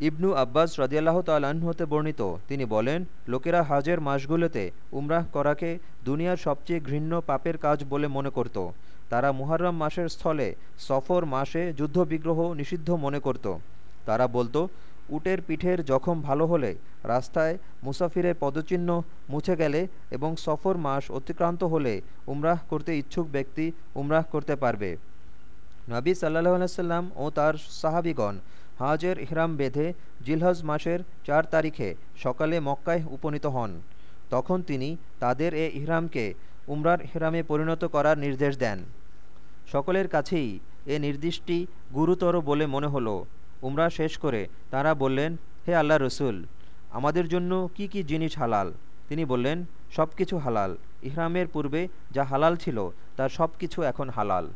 ইবনু আব্বাস রদিয়াল্লাহ তাল্লাহ্ন হতে বর্ণিত। তিনি বলেন, লোকেরা হাজের মাসগুলোতে উমরাহ করাকে দুনিয়ার সবচেয়ে ঘৃণ্য পাপের কাজ বলে মনে করত। তারা মুহাররম মাসের স্থলে সফর মাসে যুদ্ধবিগ্রহ নিষিদ্ধ মনে করত। তারা বলতো, উটের পিঠের জখম ভালো হলে রাস্তায় মুসাফিরের পদচিহ্ন মুছে গেলে এবং সফর মাস অতিক্রান্ত হলে উমরাহ করতে ইচ্ছুক ব্যক্তি উমরাহ করতে পারবে। নবী সাল্লাহ আলাইসাল্লাম ও তার সাহাবিগণ হাজের ইহরাম বেঁধে জিলহজ মাসের চার তারিখে সকালে মক্কায় উপনীত হন। তখন তিনি তাদের এ ইহরামকে উমরার ইহরামে পরিণত করার নির্দেশ দেন। সকলের কাছেই এ নির্দিষ্টটি গুরুতর বলে মনে হলো। উমরা শেষ করে তারা বললেন, হে আল্লাহ রসুল, আমাদের জন্য কি কি জিনিস হালাল? তিনি বললেন সব কিছু হালাল। ইহরামের পূর্বে যা হালাল ছিল, তার সব কিছু এখন হালাল।